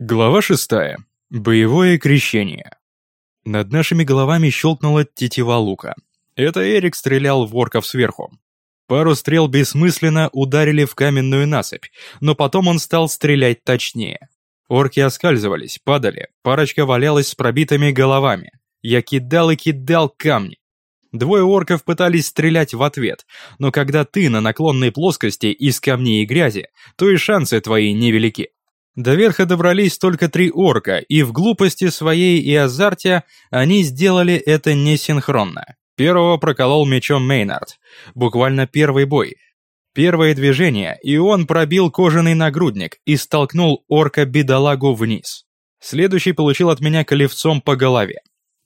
Глава шестая. Боевое крещение. Над нашими головами щелкнула тетива лука. Это Эрик стрелял в орков сверху. Пару стрел бессмысленно ударили в каменную насыпь, но потом он стал стрелять точнее. Орки оскальзывались, падали, парочка валялась с пробитыми головами. Я кидал и кидал камни. Двое орков пытались стрелять в ответ, но когда ты на наклонной плоскости из камней и грязи, то и шансы твои невелики. До верха добрались только три орка, и в глупости своей и азарте они сделали это несинхронно. Первого проколол мечом Мейнард. Буквально первый бой. Первое движение, и он пробил кожаный нагрудник и столкнул орка-бедолагу вниз. Следующий получил от меня колевцом по голове.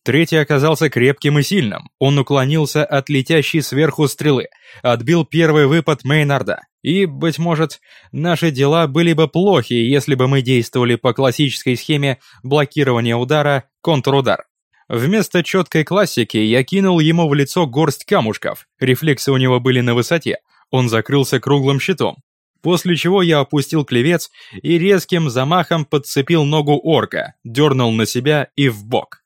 Третий оказался крепким и сильным. Он уклонился от летящей сверху стрелы, отбил первый выпад Мейнарда. И, быть может, наши дела были бы плохи, если бы мы действовали по классической схеме блокирования удара, контрудар. Вместо четкой классики я кинул ему в лицо горсть камушков, рефлексы у него были на высоте, он закрылся круглым щитом. После чего я опустил клевец и резким замахом подцепил ногу орка, дернул на себя и в бок.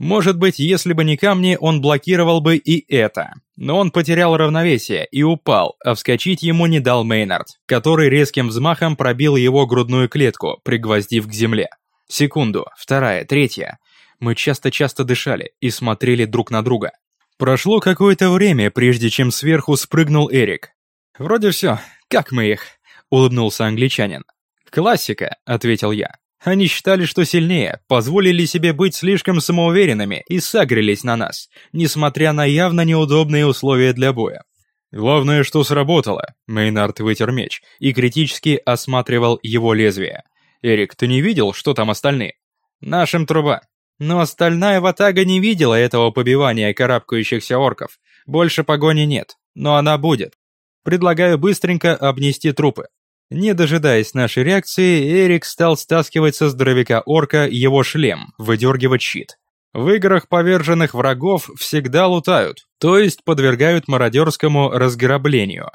Может быть, если бы не камни, он блокировал бы и это. Но он потерял равновесие и упал, а вскочить ему не дал Мейнард, который резким взмахом пробил его грудную клетку, пригвоздив к земле. Секунду, вторая, третья. Мы часто-часто дышали и смотрели друг на друга. Прошло какое-то время, прежде чем сверху спрыгнул Эрик. «Вроде все, как мы их?» — улыбнулся англичанин. «Классика», — ответил я. Они считали, что сильнее, позволили себе быть слишком самоуверенными и сагрились на нас, несмотря на явно неудобные условия для боя. Главное, что сработало. Мейнард вытер меч и критически осматривал его лезвие. «Эрик, ты не видел, что там остальные?» «Нашим труба». Но остальная ватага не видела этого побивания карабкающихся орков. Больше погони нет, но она будет. Предлагаю быстренько обнести трупы. Не дожидаясь нашей реакции, Эрик стал стаскивать со здоровяка-орка его шлем, выдергивать щит. В играх поверженных врагов всегда лутают, то есть подвергают мародерскому разграблению.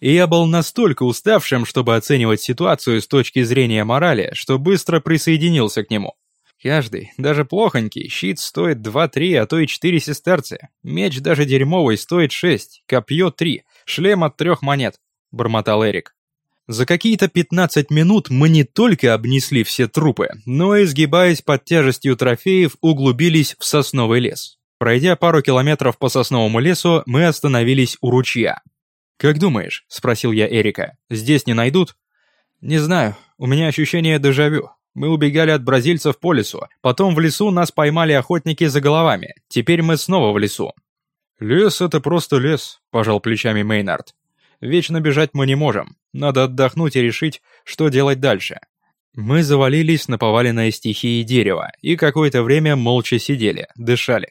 И я был настолько уставшим, чтобы оценивать ситуацию с точки зрения морали, что быстро присоединился к нему. Каждый, даже плохонький, щит стоит 2-3, а то и 4 сестерцы. Меч даже дерьмовый стоит 6, копье 3, шлем от трех монет, бормотал Эрик. За какие-то 15 минут мы не только обнесли все трупы, но и, сгибаясь под тяжестью трофеев, углубились в сосновый лес. Пройдя пару километров по сосновому лесу, мы остановились у ручья. «Как думаешь?» – спросил я Эрика. «Здесь не найдут?» «Не знаю. У меня ощущение дежавю. Мы убегали от бразильцев по лесу. Потом в лесу нас поймали охотники за головами. Теперь мы снова в лесу». «Лес — это просто лес», – пожал плечами Мейнард. Вечно бежать мы не можем. Надо отдохнуть и решить, что делать дальше. Мы завалились на поваленное стихии дерева и какое-то время молча сидели, дышали.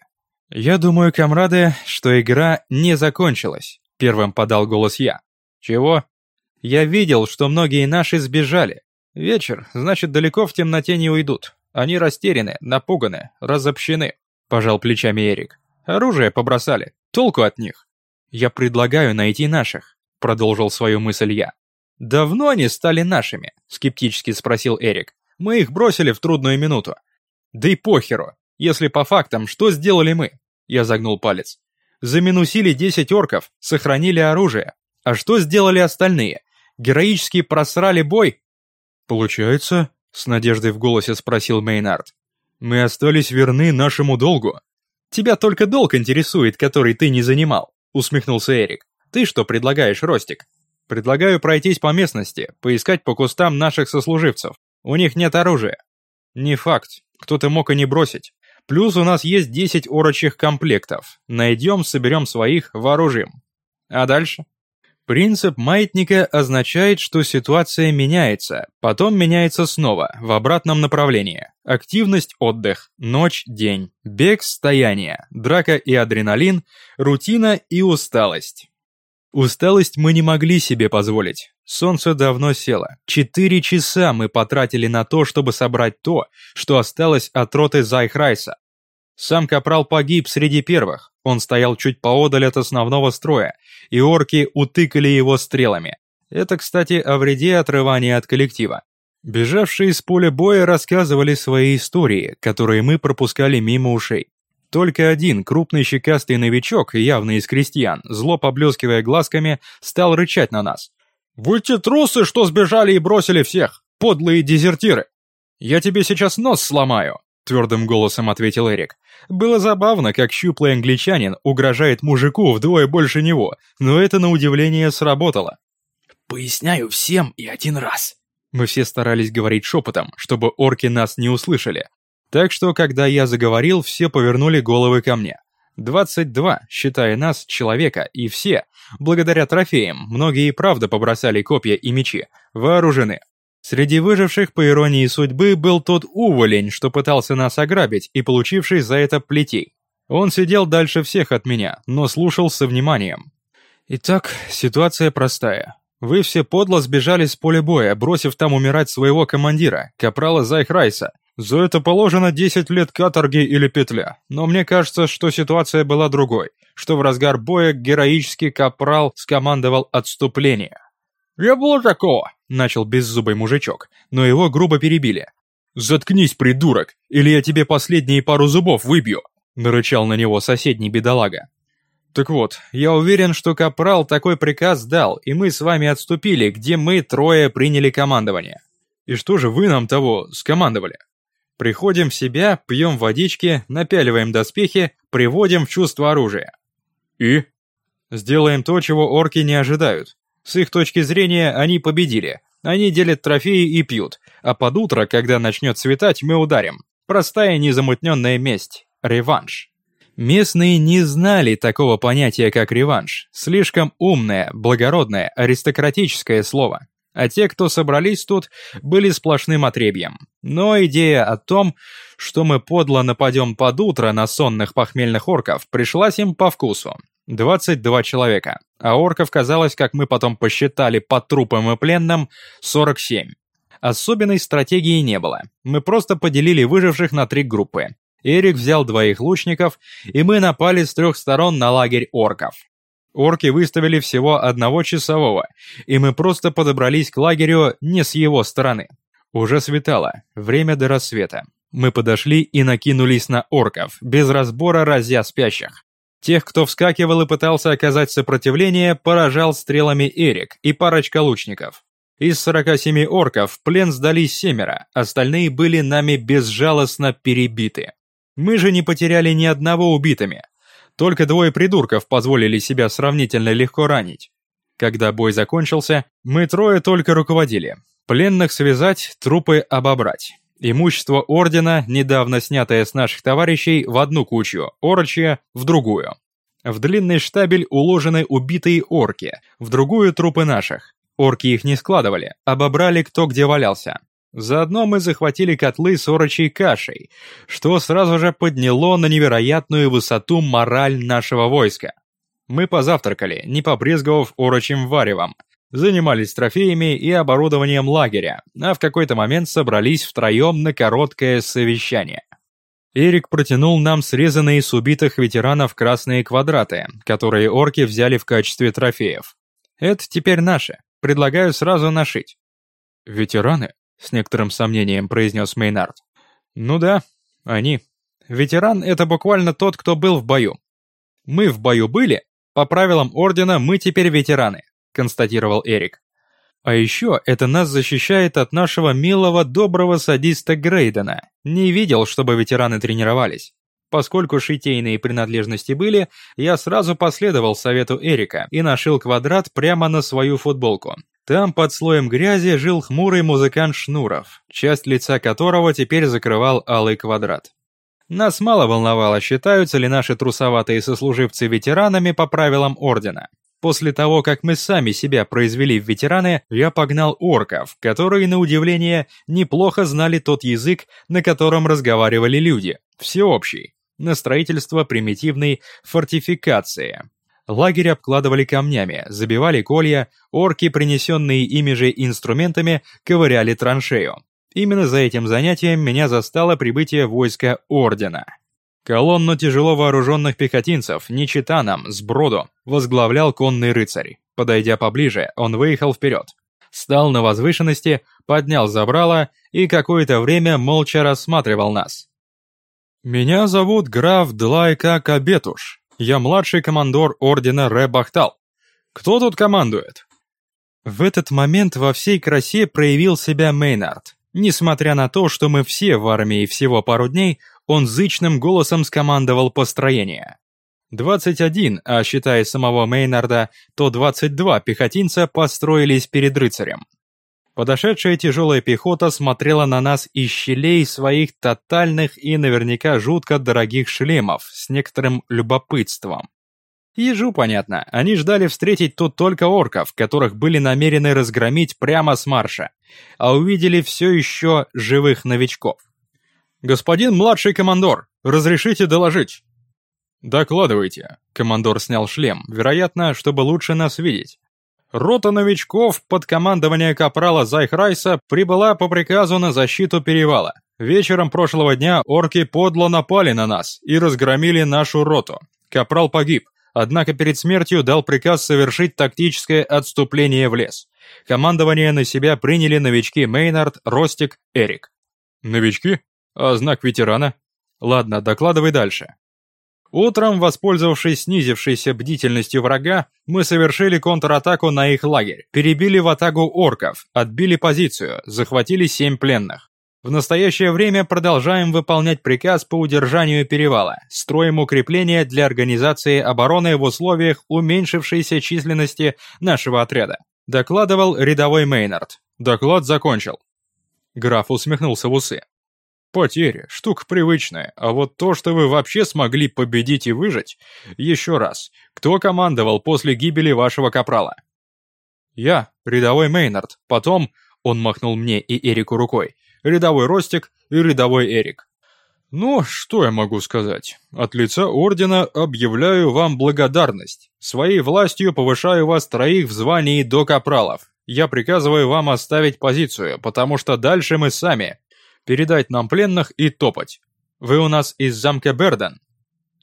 «Я думаю, комрады, что игра не закончилась», — первым подал голос я. «Чего?» «Я видел, что многие наши сбежали. Вечер, значит, далеко в темноте не уйдут. Они растеряны, напуганы, разобщены», — пожал плечами Эрик. «Оружие побросали. Толку от них. Я предлагаю найти наших продолжил свою мысль я. «Давно они стали нашими?» – скептически спросил Эрик. «Мы их бросили в трудную минуту». «Да и похеру. Если по фактам, что сделали мы?» Я загнул палец. «Заминусили 10 орков, сохранили оружие. А что сделали остальные? Героически просрали бой?» «Получается?» – с надеждой в голосе спросил Мейнард. «Мы остались верны нашему долгу». «Тебя только долг интересует, который ты не занимал», – усмехнулся Эрик. Ты что предлагаешь, Ростик? Предлагаю пройтись по местности, поискать по кустам наших сослуживцев. У них нет оружия. Не факт, кто-то мог и не бросить. Плюс у нас есть 10 орочих комплектов. Найдем, соберем своих, вооружим. А дальше? Принцип маятника означает, что ситуация меняется, потом меняется снова, в обратном направлении. Активность – отдых, ночь – день, бег – стояние, драка и адреналин, рутина и усталость. Усталость мы не могли себе позволить. Солнце давно село. Четыре часа мы потратили на то, чтобы собрать то, что осталось от роты Зайхрайса. Сам капрал погиб среди первых. Он стоял чуть поодаль от основного строя, и орки утыкали его стрелами. Это, кстати, о вреде отрывания от коллектива. Бежавшие с поля боя рассказывали свои истории, которые мы пропускали мимо ушей. Только один крупный щекастый новичок, явно из крестьян, зло поблескивая глазками, стал рычать на нас. «Вы те трусы, что сбежали и бросили всех! Подлые дезертиры! Я тебе сейчас нос сломаю!» Твердым голосом ответил Эрик. Было забавно, как щуплый англичанин угрожает мужику вдвое больше него, но это на удивление сработало. «Поясняю всем и один раз», мы все старались говорить шепотом, чтобы орки нас не услышали. Так что, когда я заговорил, все повернули головы ко мне. 22, считая нас, человека, и все, благодаря трофеям, многие и правда побросали копья и мечи, вооружены. Среди выживших, по иронии судьбы, был тот уволень, что пытался нас ограбить и получивший за это плетей. Он сидел дальше всех от меня, но слушал со вниманием. Итак, ситуация простая. Вы все подло сбежали с поля боя, бросив там умирать своего командира, капрала Зайхрайса. За это положено 10 лет каторги или петля. Но мне кажется, что ситуация была другой, что в разгар боя героический капрал скомандовал отступление. «Не было такого!» – начал беззубый мужичок, но его грубо перебили. «Заткнись, придурок, или я тебе последние пару зубов выбью!» – нарычал на него соседний бедолага. Так вот, я уверен, что Капрал такой приказ дал, и мы с вами отступили, где мы трое приняли командование. И что же вы нам того скомандовали? Приходим в себя, пьем водички, напяливаем доспехи, приводим в чувство оружия. И? Сделаем то, чего орки не ожидают. С их точки зрения, они победили. Они делят трофеи и пьют. А под утро, когда начнет светать, мы ударим. Простая незамутненная месть. Реванш. Местные не знали такого понятия, как реванш. Слишком умное, благородное, аристократическое слово. А те, кто собрались тут, были сплошным отребьем. Но идея о том, что мы подло нападем под утро на сонных похмельных орков, пришлась им по вкусу. 22 человека, а орков казалось, как мы потом посчитали по трупам и пленным, 47. Особенной стратегии не было. Мы просто поделили выживших на три группы. Эрик взял двоих лучников, и мы напали с трех сторон на лагерь орков. Орки выставили всего одного часового, и мы просто подобрались к лагерю не с его стороны. Уже светало, время до рассвета. Мы подошли и накинулись на орков, без разбора разя спящих. Тех, кто вскакивал и пытался оказать сопротивление, поражал стрелами Эрик и парочка лучников. Из 47 орков в плен сдались семеро, остальные были нами безжалостно перебиты. Мы же не потеряли ни одного убитыми. Только двое придурков позволили себя сравнительно легко ранить. Когда бой закончился, мы трое только руководили. Пленных связать, трупы обобрать. Имущество ордена, недавно снятое с наших товарищей, в одну кучу, орочье в другую. В длинный штабель уложены убитые орки, в другую трупы наших. Орки их не складывали, обобрали кто где валялся. Заодно мы захватили котлы с орочей кашей, что сразу же подняло на невероятную высоту мораль нашего войска. Мы позавтракали, не побрезговав орочим варевом, занимались трофеями и оборудованием лагеря, а в какой-то момент собрались втроем на короткое совещание. Эрик протянул нам срезанные с убитых ветеранов красные квадраты, которые орки взяли в качестве трофеев. Это теперь наше, предлагаю сразу нашить. Ветераны? С некоторым сомнением произнес Мейнард. Ну да, они. Ветеран — это буквально тот, кто был в бою. Мы в бою были, по правилам Ордена мы теперь ветераны, констатировал Эрик. А еще это нас защищает от нашего милого доброго садиста Грейдена. Не видел, чтобы ветераны тренировались. Поскольку шитейные принадлежности были, я сразу последовал совету Эрика и нашил квадрат прямо на свою футболку. Там под слоем грязи жил хмурый музыкант Шнуров, часть лица которого теперь закрывал алый квадрат. Нас мало волновало, считаются ли наши трусоватые сослуживцы ветеранами по правилам Ордена. После того, как мы сами себя произвели в ветераны, я погнал орков, которые, на удивление, неплохо знали тот язык, на котором разговаривали люди, всеобщий, на строительство примитивной фортификации, Лагерь обкладывали камнями, забивали колья, орки, принесенные ими же инструментами, ковыряли траншею. Именно за этим занятием меня застало прибытие войска Ордена. Колонну тяжело вооруженных пехотинцев, не чита нам, сброду, возглавлял конный рыцарь. Подойдя поближе, он выехал вперед. Стал на возвышенности, поднял забрало и какое-то время молча рассматривал нас. «Меня зовут граф Длайка Кабетуш. Я младший командор ордена Ре-Бахтал. Кто тут командует?» В этот момент во всей красе проявил себя Мейнард. Несмотря на то, что мы все в армии всего пару дней, он зычным голосом скомандовал построение. 21, а считая самого Мейнарда, то 22 пехотинца построились перед рыцарем. Подошедшая тяжелая пехота смотрела на нас из щелей своих тотальных и наверняка жутко дорогих шлемов с некоторым любопытством. Ежу понятно, они ждали встретить тут только орков, которых были намерены разгромить прямо с марша, а увидели все еще живых новичков. «Господин младший командор, разрешите доложить?» «Докладывайте», — командор снял шлем, вероятно, чтобы лучше нас видеть. Рота новичков под командование капрала Зайхрайса прибыла по приказу на защиту перевала. Вечером прошлого дня орки подло напали на нас и разгромили нашу роту. Капрал погиб, однако перед смертью дал приказ совершить тактическое отступление в лес. Командование на себя приняли новички Мейнард, Ростик, Эрик. Новички? А знак ветерана? Ладно, докладывай дальше. Утром, воспользовавшись снизившейся бдительностью врага, мы совершили контратаку на их лагерь, перебили в атаку орков, отбили позицию, захватили семь пленных. В настоящее время продолжаем выполнять приказ по удержанию перевала, строим укрепления для организации обороны в условиях уменьшившейся численности нашего отряда. Докладывал рядовой Мейнард. Доклад закончил. Граф усмехнулся в усы. Потери – штука привычная, а вот то, что вы вообще смогли победить и выжить, еще раз, кто командовал после гибели вашего капрала? Я, рядовой Мейнард, потом, он махнул мне и Эрику рукой, рядовой Ростик и рядовой Эрик. Ну, что я могу сказать? От лица Ордена объявляю вам благодарность. Своей властью повышаю вас троих в звании до капралов. Я приказываю вам оставить позицию, потому что дальше мы сами, передать нам пленных и топать. Вы у нас из замка Берден?»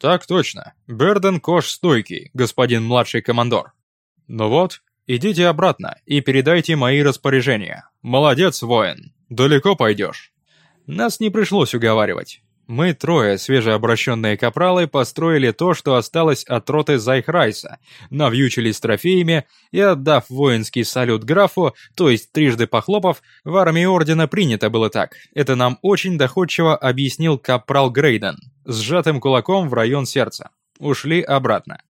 «Так точно. Берден кош стойкий, господин младший командор». «Ну вот, идите обратно и передайте мои распоряжения. Молодец, воин. Далеко пойдешь». Нас не пришлось уговаривать. Мы трое, свежеобращенные капралы, построили то, что осталось от роты Зайхрайса, навьючились трофеями и, отдав воинский салют графу, то есть трижды похлопав, в армии ордена принято было так. Это нам очень доходчиво объяснил капрал Грейден, сжатым кулаком в район сердца. Ушли обратно.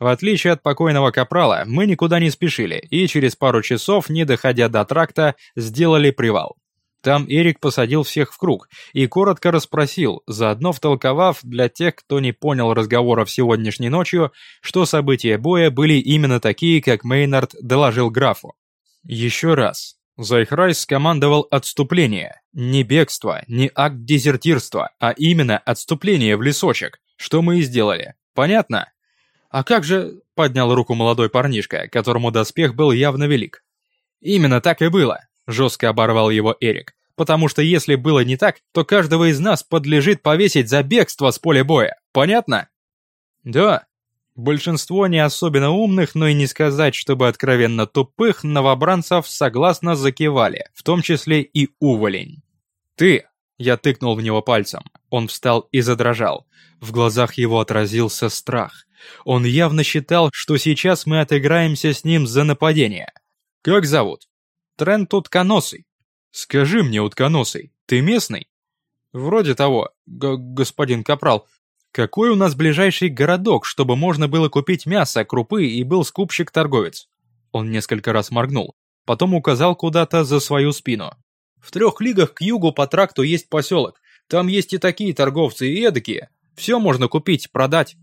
В отличие от покойного капрала, мы никуда не спешили и через пару часов, не доходя до тракта, сделали привал. Там Эрик посадил всех в круг и коротко расспросил, заодно втолковав для тех, кто не понял разговоров сегодняшней ночью, что события боя были именно такие, как Мейнард доложил графу. Еще раз. Зайхрайс скомандовал отступление. Не бегство, не акт дезертирства, а именно отступление в лесочек, что мы и сделали. Понятно? А как же... Поднял руку молодой парнишка, которому доспех был явно велик. Именно так и было. Жестко оборвал его Эрик. Потому что если было не так, то каждого из нас подлежит повесить за бегство с поля боя. Понятно? Да. Большинство не особенно умных, но и не сказать, чтобы откровенно тупых, новобранцев согласно закивали, в том числе и уволень. «Ты!» – я тыкнул в него пальцем. Он встал и задрожал. В глазах его отразился страх. Он явно считал, что сейчас мы отыграемся с ним за нападение. «Как зовут?» Трент утконосый. Скажи мне, утконосый, ты местный? Вроде того, господин Капрал. Какой у нас ближайший городок, чтобы можно было купить мясо, крупы и был скупщик-торговец? Он несколько раз моргнул, потом указал куда-то за свою спину. В трех лигах к югу по тракту есть поселок. Там есть и такие торговцы, и эдакие. Все можно купить, продать.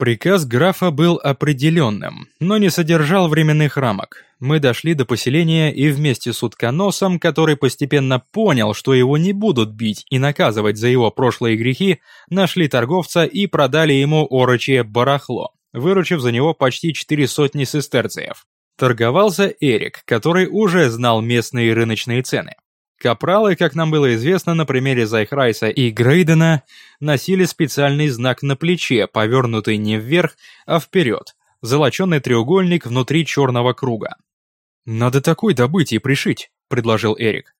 Приказ графа был определенным, но не содержал временных рамок. Мы дошли до поселения и вместе с утконосом, который постепенно понял, что его не будут бить и наказывать за его прошлые грехи, нашли торговца и продали ему орочье барахло, выручив за него почти четыре сотни сестерциев. Торговался Эрик, который уже знал местные рыночные цены. Капралы, как нам было известно на примере Зайхрайса и Грейдена, носили специальный знак на плече, повернутый не вверх, а вперед, золоченый треугольник внутри черного круга. «Надо такой добыть и пришить», предложил Эрик.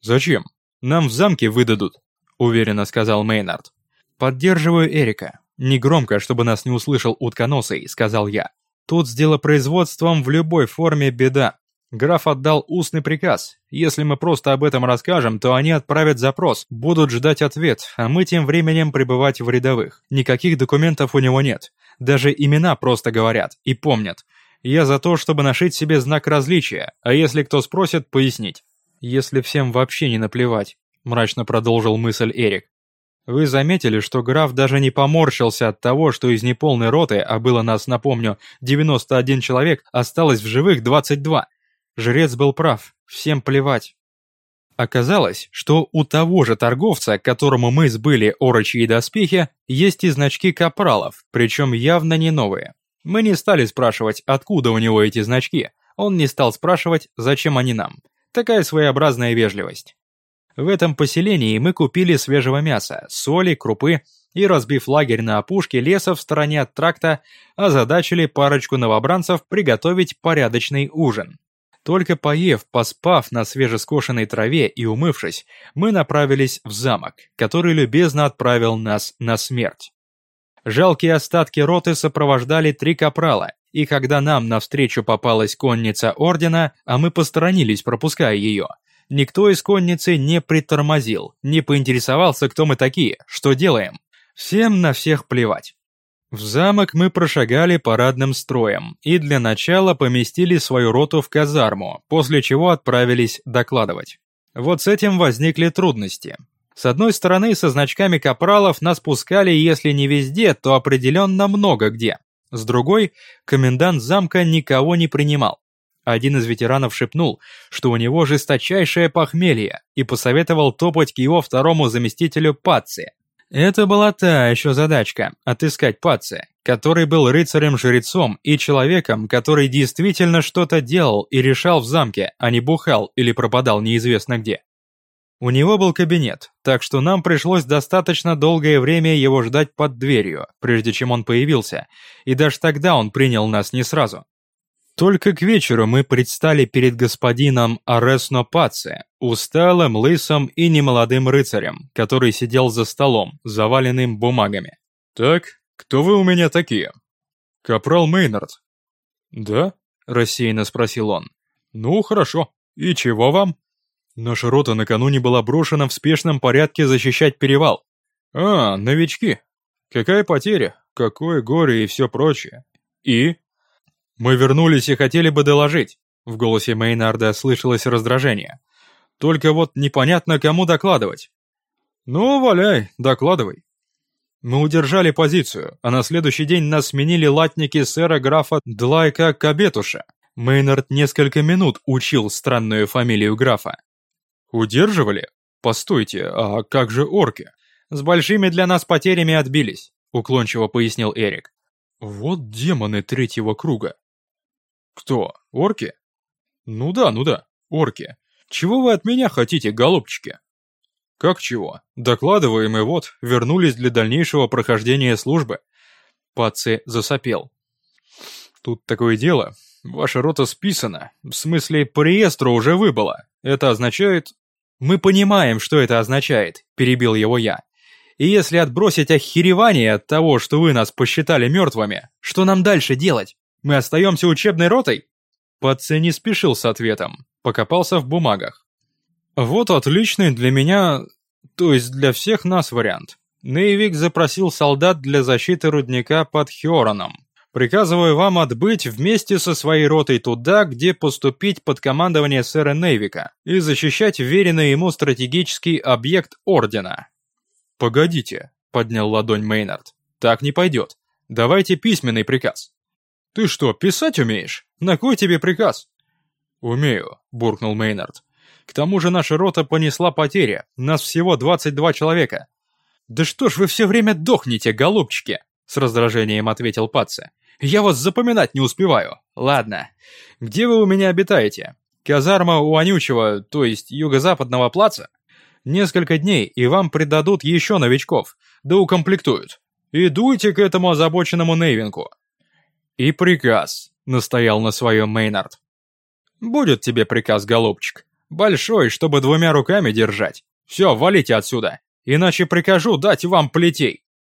«Зачем? Нам в замке выдадут», — уверенно сказал Мейнард. «Поддерживаю Эрика. Негромко, чтобы нас не услышал утконосый», — сказал я. «Тут с делопроизводством в любой форме беда. Граф отдал устный приказ. Если мы просто об этом расскажем, то они отправят запрос, будут ждать ответ, а мы тем временем пребывать в рядовых. Никаких документов у него нет. Даже имена просто говорят и помнят. Я за то, чтобы нашить себе знак различия, а если кто спросит, пояснить. Если всем вообще не наплевать, мрачно продолжил мысль Эрик. Вы заметили, что граф даже не поморщился от того, что из неполной роты, а было нас, напомню, 91 человек, осталось в живых 22. Жрец был прав, всем плевать. Оказалось, что у того же торговца, которому мы сбыли орочи и доспехи, есть и значки капралов, причем явно не новые. Мы не стали спрашивать, откуда у него эти значки, он не стал спрашивать, зачем они нам. Такая своеобразная вежливость. В этом поселении мы купили свежего мяса, соли, крупы и, разбив лагерь на опушке леса в стороне от тракта, озадачили парочку новобранцев приготовить порядочный ужин. Только поев, поспав на свежескошенной траве и умывшись, мы направились в замок, который любезно отправил нас на смерть. Жалкие остатки роты сопровождали три капрала, и когда нам навстречу попалась конница ордена, а мы посторонились, пропуская ее, никто из конницы не притормозил, не поинтересовался, кто мы такие, что делаем. Всем на всех плевать. В замок мы прошагали парадным строем и для начала поместили свою роту в казарму, после чего отправились докладывать. Вот с этим возникли трудности. С одной стороны, со значками капралов нас пускали, если не везде, то определенно много где. С другой, комендант замка никого не принимал. Один из ветеранов шепнул, что у него жесточайшее похмелье, и посоветовал топать к его второму заместителю Патци, это была та еще задачка – отыскать Паци, который был рыцарем-жрецом и человеком, который действительно что-то делал и решал в замке, а не бухал или пропадал неизвестно где. У него был кабинет, так что нам пришлось достаточно долгое время его ждать под дверью, прежде чем он появился, и даже тогда он принял нас не сразу. Только к вечеру мы предстали перед господином Аресно Паци, усталым, лысым и немолодым рыцарем, который сидел за столом, заваленным бумагами. «Так, кто вы у меня такие?» «Капрал Мейнард». «Да?» – рассеянно спросил он. «Ну, хорошо. И чего вам?» «Наша рота накануне была брошена в спешном порядке защищать перевал». «А, новички. Какая потеря, какое горе и все прочее. И?» «Мы вернулись и хотели бы доложить», — в голосе Мейнарда слышалось раздражение. «Только вот непонятно, кому докладывать». «Ну, валяй, докладывай». Мы удержали позицию, а на следующий день нас сменили латники сэра графа Длайка Кабетуша. Мейнард несколько минут учил странную фамилию графа. «Удерживали? Постойте, а как же орки?» «С большими для нас потерями отбились», — уклончиво пояснил Эрик. «Вот демоны третьего круга. «Кто? Орки?» «Ну да, ну да, орки. Чего вы от меня хотите, голубчики?» «Как чего? Докладываем и вот, вернулись для дальнейшего прохождения службы». Паци засопел. «Тут такое дело. Ваша рота списана. В смысле, по реестру уже выбыла. Это означает...» «Мы понимаем, что это означает», — перебил его я. «И если отбросить охеревание от того, что вы нас посчитали мертвыми, что нам дальше делать?» Мы остаемся учебной ротой?» Паци не спешил с ответом, покопался в бумагах. «Вот отличный для меня, то есть для всех нас вариант. Нейвик запросил солдат для защиты рудника под Хьораном. Приказываю вам отбыть вместе со своей ротой туда, где поступить под командование сэра Нейвика и защищать веренный ему стратегический объект Ордена». «Погодите», — поднял ладонь Мейнард. «Так не пойдет. Давайте письменный приказ». «Ты что, писать умеешь? На кой тебе приказ?» «Умею», — буркнул Мейнард. «К тому же наша рота понесла потери, нас всего 22 человека». «Да что ж вы все время дохнете, голубчики?» — с раздражением ответил Патце. «Я вас запоминать не успеваю. Ладно. Где вы у меня обитаете? Казарма у Анючего, то есть юго-западного плаца? Несколько дней, и вам придадут еще новичков, да укомплектуют. И дуйте к этому озабоченному Нейвинку. «И приказ», — настоял на своем Мейнард. «Будет тебе приказ, голубчик. Большой, чтобы двумя руками держать. Все, валите отсюда, иначе прикажу дать вам плетей.